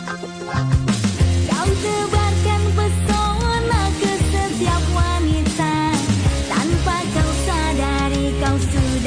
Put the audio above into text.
Kau setiap wanita. Tanpa kau sadari kau sudah